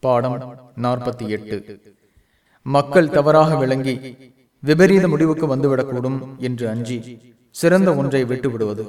பாடம் நாற்பத்தி எட்டு. மக்கள் தவறாக விளங்கி விபரீத முடிவுக்கு வந்துவிடக்கூடும் என்று அஞ்சி சிறந்த ஒன்றை விட்டுவிடுவது.